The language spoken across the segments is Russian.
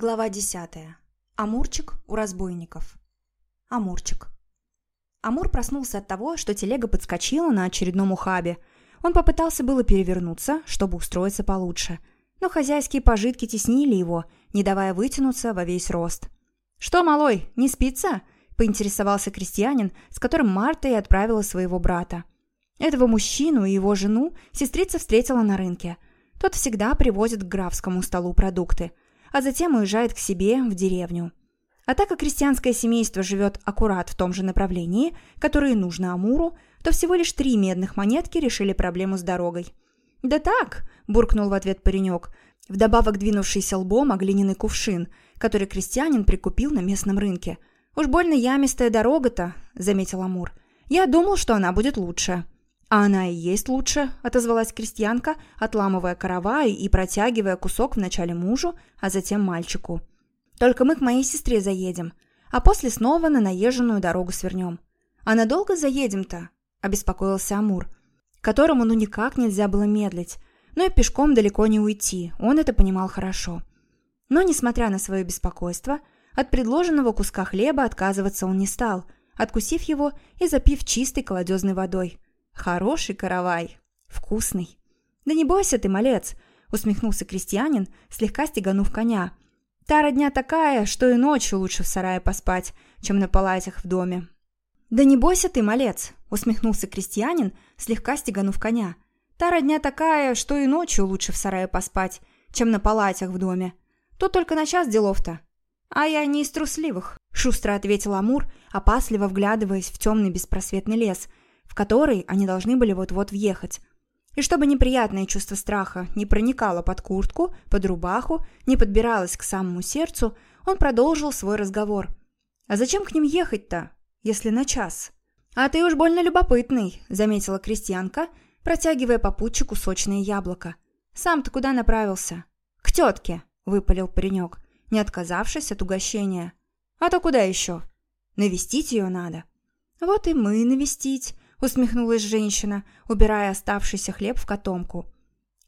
Глава 10. Амурчик у разбойников. Амурчик. Амур проснулся от того, что телега подскочила на очередном ухабе. Он попытался было перевернуться, чтобы устроиться получше. Но хозяйские пожитки теснили его, не давая вытянуться во весь рост. «Что, малой, не спится?» – поинтересовался крестьянин, с которым Марта и отправила своего брата. Этого мужчину и его жену сестрица встретила на рынке. Тот всегда привозит к графскому столу продукты – а затем уезжает к себе в деревню. А так как крестьянское семейство живет аккурат в том же направлении, которое нужно Амуру, то всего лишь три медных монетки решили проблему с дорогой. «Да так!» – буркнул в ответ паренек, вдобавок двинувшийся лбом о кувшин, который крестьянин прикупил на местном рынке. «Уж больно ямистая дорога-то», – заметил Амур. «Я думал, что она будет лучше». «А она и есть лучше», – отозвалась крестьянка, отламывая каравай и протягивая кусок вначале мужу, а затем мальчику. «Только мы к моей сестре заедем, а после снова на наезженную дорогу свернем». «А надолго заедем-то?» – обеспокоился Амур, которому ну никак нельзя было медлить, но и пешком далеко не уйти, он это понимал хорошо. Но, несмотря на свое беспокойство, от предложенного куска хлеба отказываться он не стал, откусив его и запив чистой колодезной водой – Хороший каравай. Вкусный. Да не бойся ты, малец, усмехнулся крестьянин, слегка стеганув коня. Та родня такая, что и ночью лучше в сарае поспать, чем на палатях в доме. Да не бойся ты, малец, усмехнулся крестьянин, слегка стеганув коня. Та родня такая, что и ночью лучше в сарае поспать, чем на палатях в доме. Тут только на час делов-то. А я не из трусливых, шустро ответил Амур, опасливо вглядываясь в темный беспросветный лес – в который они должны были вот-вот въехать. И чтобы неприятное чувство страха не проникало под куртку, под рубаху, не подбиралось к самому сердцу, он продолжил свой разговор. «А зачем к ним ехать-то, если на час?» «А ты уж больно любопытный», — заметила крестьянка, протягивая попутчику сочное яблоко. «Сам-то куда направился?» «К тетке», — выпалил паренек, не отказавшись от угощения. «А то куда еще?» «Навестить ее надо». «Вот и мы навестить», усмехнулась женщина, убирая оставшийся хлеб в котомку.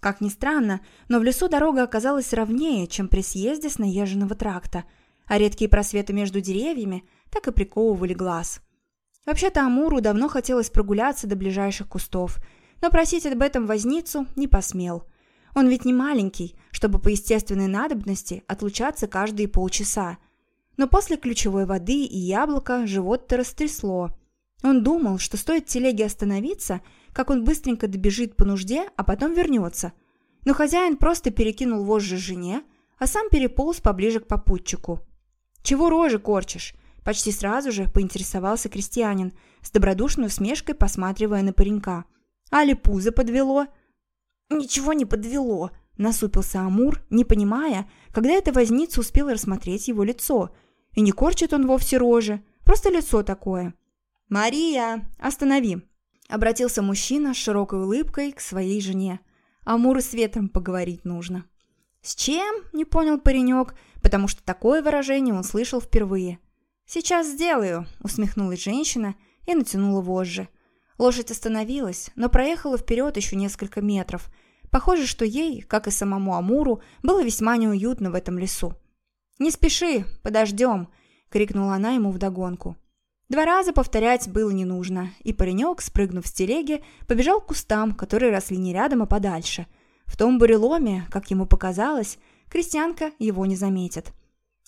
Как ни странно, но в лесу дорога оказалась ровнее, чем при съезде с наезженного тракта, а редкие просветы между деревьями так и приковывали глаз. Вообще-то Амуру давно хотелось прогуляться до ближайших кустов, но просить об этом возницу не посмел. Он ведь не маленький, чтобы по естественной надобности отлучаться каждые полчаса. Но после ключевой воды и яблока живот-то растрясло – он думал, что стоит телеге остановиться, как он быстренько добежит по нужде, а потом вернется. Но хозяин просто перекинул вожжи жене, а сам переполз поближе к попутчику. «Чего рожи корчишь?» Почти сразу же поинтересовался крестьянин, с добродушной усмешкой посматривая на паренька. «Али пузо подвело?» «Ничего не подвело», — насупился Амур, не понимая, когда эта возница успела рассмотреть его лицо. И не корчит он вовсе рожи, просто лицо такое. «Мария, останови!» – обратился мужчина с широкой улыбкой к своей жене. «Амур с ветром поговорить нужно». «С чем?» – не понял паренек, потому что такое выражение он слышал впервые. «Сейчас сделаю», – усмехнулась женщина и натянула вожжи. Лошадь остановилась, но проехала вперед еще несколько метров. Похоже, что ей, как и самому Амуру, было весьма неуютно в этом лесу. «Не спеши, подождем!» – крикнула она ему вдогонку. Два раза повторять было не нужно, и паренек, спрыгнув с телеги, побежал к кустам, которые росли не рядом, а подальше. В том буреломе, как ему показалось, крестьянка его не заметит.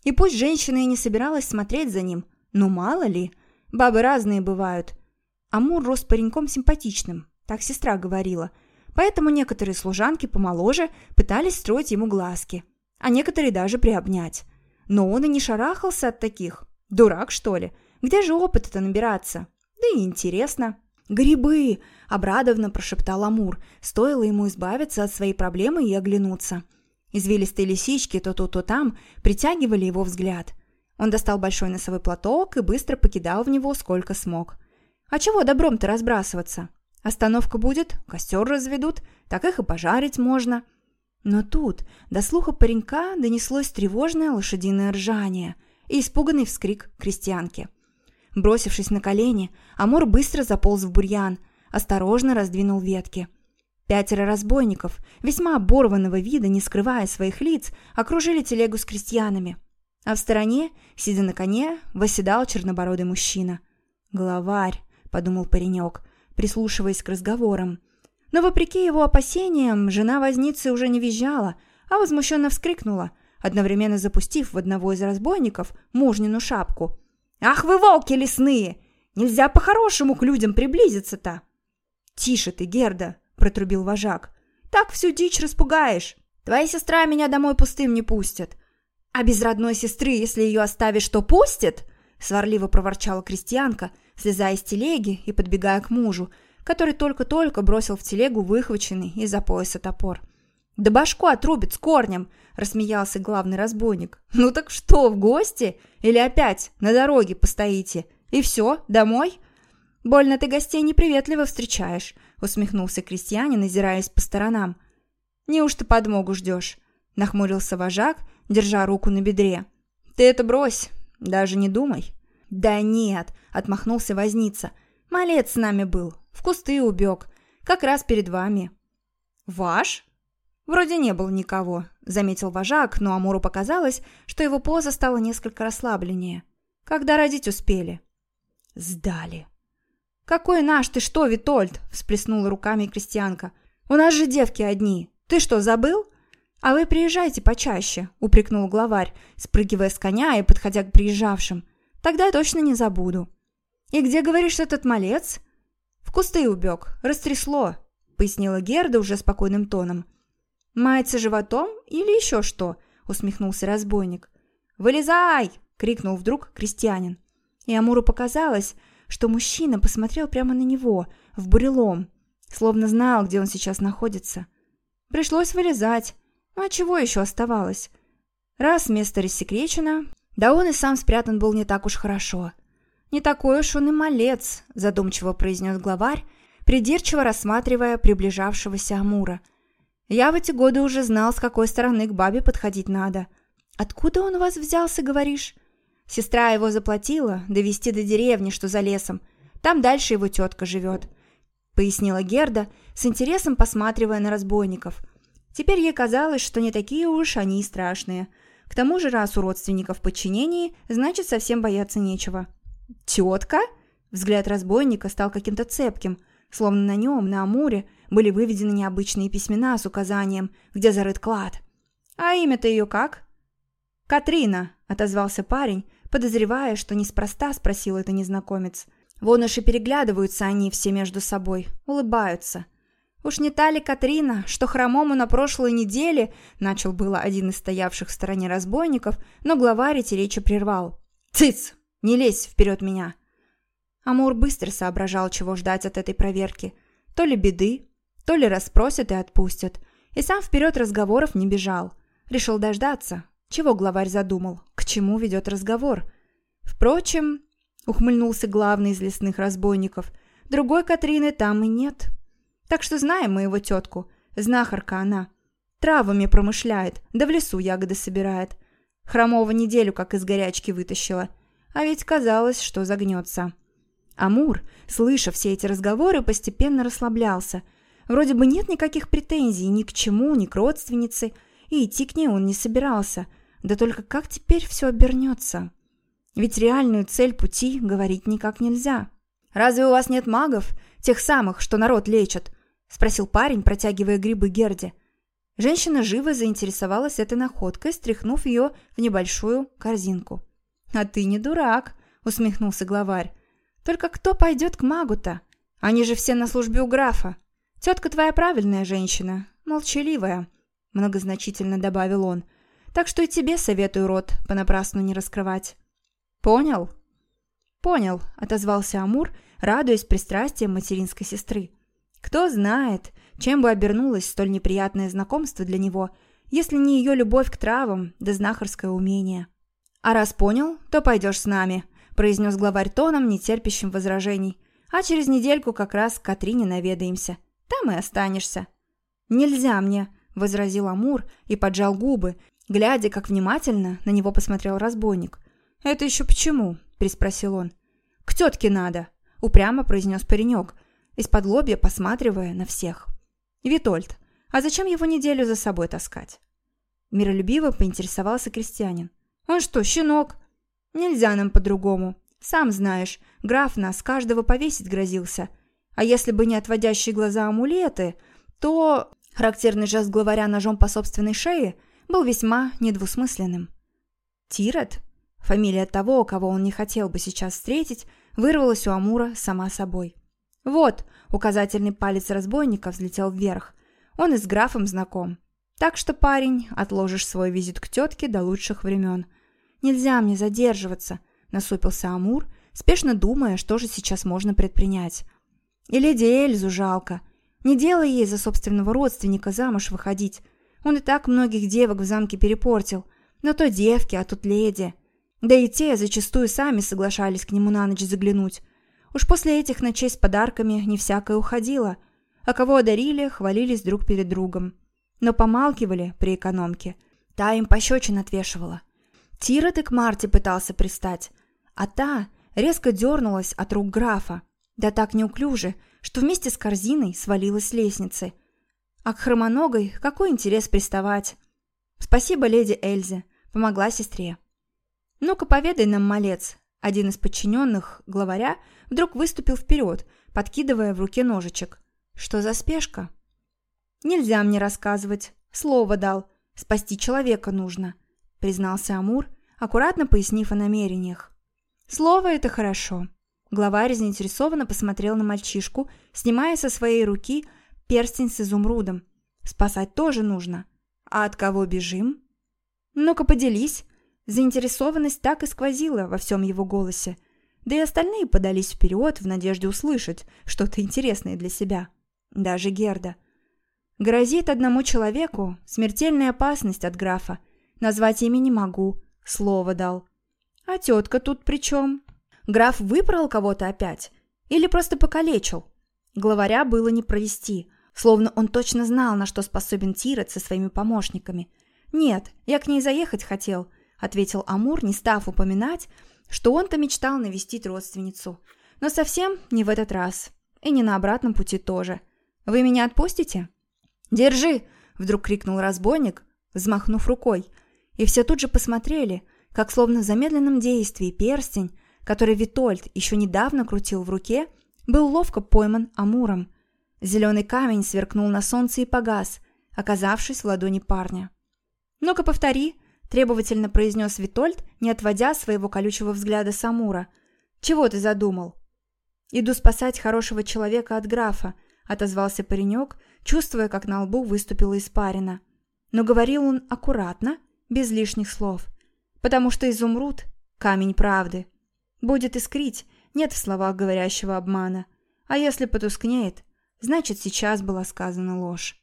И пусть женщина и не собиралась смотреть за ним, но мало ли, бабы разные бывают. Амур рос пареньком симпатичным, так сестра говорила, поэтому некоторые служанки помоложе пытались строить ему глазки, а некоторые даже приобнять. Но он и не шарахался от таких. Дурак, что ли? Где же опыта-то набираться? Да и интересно. «Грибы!» – обрадованно прошептал Амур. Стоило ему избавиться от своей проблемы и оглянуться. Извилистые лисички то тут, то там притягивали его взгляд. Он достал большой носовой платок и быстро покидал в него сколько смог. «А чего добром-то разбрасываться? Остановка будет, костер разведут, так их и пожарить можно». Но тут до слуха паренька донеслось тревожное лошадиное ржание и испуганный вскрик крестьянки. Бросившись на колени, Амур быстро заполз в бурьян, осторожно раздвинул ветки. Пятеро разбойников, весьма оборванного вида, не скрывая своих лиц, окружили телегу с крестьянами. А в стороне, сидя на коне, восседал чернобородый мужчина. «Главарь», — подумал паренек, прислушиваясь к разговорам. Но, вопреки его опасениям, жена возницы уже не визжала, а возмущенно вскрикнула, одновременно запустив в одного из разбойников мужнину шапку. «Ах вы, волки лесные! Нельзя по-хорошему к людям приблизиться-то!» «Тише ты, Герда!» — протрубил вожак. «Так всю дичь распугаешь! Твоя сестра меня домой пустым не пустит!» «А без родной сестры, если ее оставишь, то пустит?» — сварливо проворчала крестьянка, слезая с телеги и подбегая к мужу, который только-только бросил в телегу выхваченный из-за пояса топор. «Да башку отрубит с корнем!» – рассмеялся главный разбойник. «Ну так что, в гости? Или опять на дороге постоите? И все, домой?» «Больно ты гостей неприветливо встречаешь», – усмехнулся крестьянин, озираясь по сторонам. «Неужто подмогу ждешь?» – нахмурился вожак, держа руку на бедре. «Ты это брось, даже не думай». «Да нет», – отмахнулся возница. «Малец с нами был, в кусты убег, как раз перед вами». «Ваш?» «Вроде не было никого», — заметил вожак, но Амуру показалось, что его поза стала несколько расслабленнее. «Когда родить успели?» «Сдали». «Какой наш? Ты что, Витольд?» — всплеснула руками крестьянка. «У нас же девки одни. Ты что, забыл?» «А вы приезжайте почаще», — упрекнул главарь, спрыгивая с коня и подходя к приезжавшим. «Тогда точно не забуду». «И где, говоришь, этот малец?» «В кусты убег. Растрясло», — пояснила Герда уже спокойным тоном. «Мается животом или еще что?» — усмехнулся разбойник. «Вылезай!» — крикнул вдруг крестьянин. И Амуру показалось, что мужчина посмотрел прямо на него, в бурелом, словно знал, где он сейчас находится. Пришлось вылезать. Ну, а чего еще оставалось? Раз место рассекречено, да он и сам спрятан был не так уж хорошо. «Не такой уж он и малец», — задумчиво произнес главарь, придирчиво рассматривая приближавшегося Амура — я в эти годы уже знал, с какой стороны к бабе подходить надо. Откуда он у вас взялся, говоришь? Сестра его заплатила довести до деревни, что за лесом. Там дальше его тетка живет. Пояснила Герда, с интересом посматривая на разбойников. Теперь ей казалось, что не такие уж они и страшные. К тому же, раз у родственников подчинении, значит, совсем бояться нечего. «Тетка?» Взгляд разбойника стал каким-то цепким, словно на нем, на Амуре, были выведены необычные письмена с указанием, где зарыт клад. «А имя-то ее как?» «Катрина», — отозвался парень, подозревая, что неспроста спросил это незнакомец. Вон уж и переглядываются они все между собой, улыбаются. «Уж не та ли Катрина, что хромому на прошлой неделе?» Начал было один из стоявших в стороне разбойников, но главарь эти речи прервал. «Цыц! Не лезь вперед меня!» Амур быстро соображал, чего ждать от этой проверки. То ли беды, то ли расспросят и отпустят. И сам вперед разговоров не бежал. Решил дождаться. Чего главарь задумал? К чему ведет разговор? Впрочем, ухмыльнулся главный из лесных разбойников, другой Катрины там и нет. Так что знаем мы его тетку. Знахарка она. Травами промышляет, да в лесу ягоды собирает. Хромова неделю как из горячки вытащила. А ведь казалось, что загнется. Амур, слыша все эти разговоры, постепенно расслаблялся – Вроде бы нет никаких претензий ни к чему, ни к родственнице, и идти к ней он не собирался. Да только как теперь все обернется? Ведь реальную цель пути говорить никак нельзя. «Разве у вас нет магов? Тех самых, что народ лечат?» – спросил парень, протягивая грибы Герде. Женщина живо заинтересовалась этой находкой, стряхнув ее в небольшую корзинку. «А ты не дурак», – усмехнулся главарь. «Только кто пойдет к магу-то? Они же все на службе у графа. «Тетка твоя правильная женщина, молчаливая», — многозначительно добавил он. «Так что и тебе советую рот понапрасну не раскрывать». «Понял?» «Понял», — отозвался Амур, радуясь пристрастиям материнской сестры. «Кто знает, чем бы обернулось столь неприятное знакомство для него, если не ее любовь к травам да знахарское умение». «А раз понял, то пойдешь с нами», — произнес главарь тоном, нетерпящим возражений. «А через недельку как раз к Катрине наведаемся. Там и останешься». «Нельзя мне», — возразил Амур и поджал губы, глядя, как внимательно на него посмотрел разбойник. «Это еще почему?» — переспросил он. «К тетке надо», — упрямо произнес паренек, из-под лобья посматривая на всех. «Витольд, а зачем его неделю за собой таскать?» Миролюбиво поинтересовался крестьянин. «Он что, щенок?» «Нельзя нам по-другому. Сам знаешь, граф нас каждого повесить грозился. А если бы не отводящие глаза амулеты, то...» Характерный жест главаря ножом по собственной шее был весьма недвусмысленным. Тирет, фамилия того, кого он не хотел бы сейчас встретить, вырвалась у Амура сама собой. «Вот», — указательный палец разбойника взлетел вверх, он и с графом знаком. Так что, парень, отложишь свой визит к тетке до лучших времен. Нельзя мне задерживаться, насупился Амур, спешно думая, что же сейчас можно предпринять. И леди Эльзу жалко. Не делай ей за собственного родственника замуж выходить. Он и так многих девок в замке перепортил. Но то девки, а тут леди. Да и те зачастую сами соглашались к нему на ночь заглянуть. Уж после этих ночей с подарками не всякое уходило. А кого одарили, хвалились друг перед другом. Но помалкивали при экономке. Та им пощечин отвешивала. Тирот и к Марте пытался пристать, а та резко дернулась от рук графа, да так неуклюже, что вместе с корзиной свалилась с лестницы. А к хромоногой какой интерес приставать? Спасибо леди Эльзе, помогла сестре. «Ну-ка, поведай нам, малец!» Один из подчиненных, главаря, вдруг выступил вперед, подкидывая в руке ножичек. «Что за спешка?» «Нельзя мне рассказывать. Слово дал. Спасти человека нужно», — признался Амур, аккуратно пояснив о намерениях. «Слово — это хорошо». Главарь заинтересованно посмотрел на мальчишку, снимая со своей руки перстень с изумрудом. «Спасать тоже нужно. А от кого бежим?» «Ну-ка, поделись». Заинтересованность так и сквозила во всем его голосе. Да и остальные подались вперед в надежде услышать что-то интересное для себя. Даже Герда. Грозит одному человеку смертельная опасность от графа. Назвать имя не могу, слово дал. А тетка тут при чем? Граф выбрал кого-то опять? Или просто покалечил? Главаря было не провести, словно он точно знал, на что способен Тирет со своими помощниками. «Нет, я к ней заехать хотел», — ответил Амур, не став упоминать, что он-то мечтал навестить родственницу. Но совсем не в этот раз. И не на обратном пути тоже. «Вы меня отпустите?» «Держи!» – вдруг крикнул разбойник, взмахнув рукой. И все тут же посмотрели, как словно в замедленном действии перстень, который Витольд еще недавно крутил в руке, был ловко пойман Амуром. Зеленый камень сверкнул на солнце и погас, оказавшись в ладони парня. «Ну-ка, повтори!» – требовательно произнес Витольд, не отводя своего колючего взгляда с Амура. «Чего ты задумал?» «Иду спасать хорошего человека от графа», – отозвался паренек, чувствуя, как на лбу выступила испарина. Но говорил он аккуратно, без лишних слов, потому что изумруд – камень правды. Будет искрить, нет в словах говорящего обмана, а если потускнеет, значит сейчас была сказана ложь.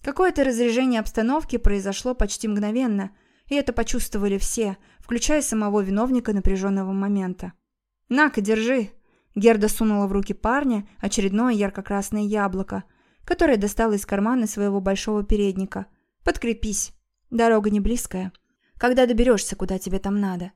Какое-то разрежение обстановки произошло почти мгновенно, и это почувствовали все, включая самого виновника напряженного момента. «На-ка, держи!» Герда сунула в руки парня очередное ярко-красное яблоко, которое достала из кармана своего большого передника. «Подкрепись. Дорога не близкая. Когда доберешься, куда тебе там надо?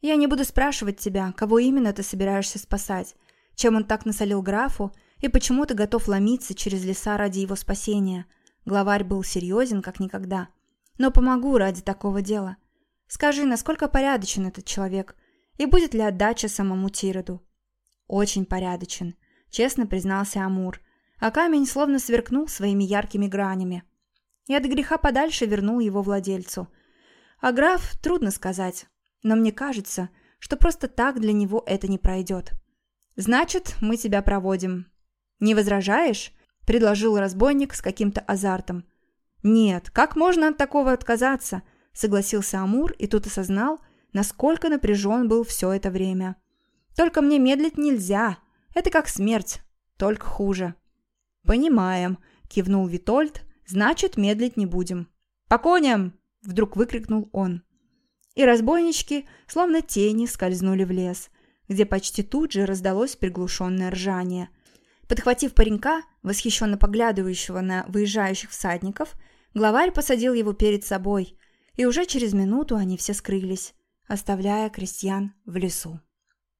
Я не буду спрашивать тебя, кого именно ты собираешься спасать, чем он так насолил графу и почему ты готов ломиться через леса ради его спасения. Главарь был серьезен, как никогда. Но помогу ради такого дела. Скажи, насколько порядочен этот человек, и будет ли отдача самому Тироду?» «Очень порядочен», — честно признался Амур, а камень словно сверкнул своими яркими гранями. И от греха подальше вернул его владельцу. А граф, трудно сказать, но мне кажется, что просто так для него это не пройдет. «Значит, мы тебя проводим». «Не возражаешь?» — предложил разбойник с каким-то азартом. «Нет, как можно от такого отказаться?» — согласился Амур и тут осознал, насколько напряжен был все это время. Только мне медлить нельзя. Это как смерть, только хуже». «Понимаем», — кивнул Витольд. «Значит, медлить не будем». «По коням!» — вдруг выкрикнул он. И разбойнички, словно тени, скользнули в лес, где почти тут же раздалось приглушенное ржание. Подхватив паренька, восхищенно поглядывающего на выезжающих всадников, главарь посадил его перед собой, и уже через минуту они все скрылись, оставляя крестьян в лесу.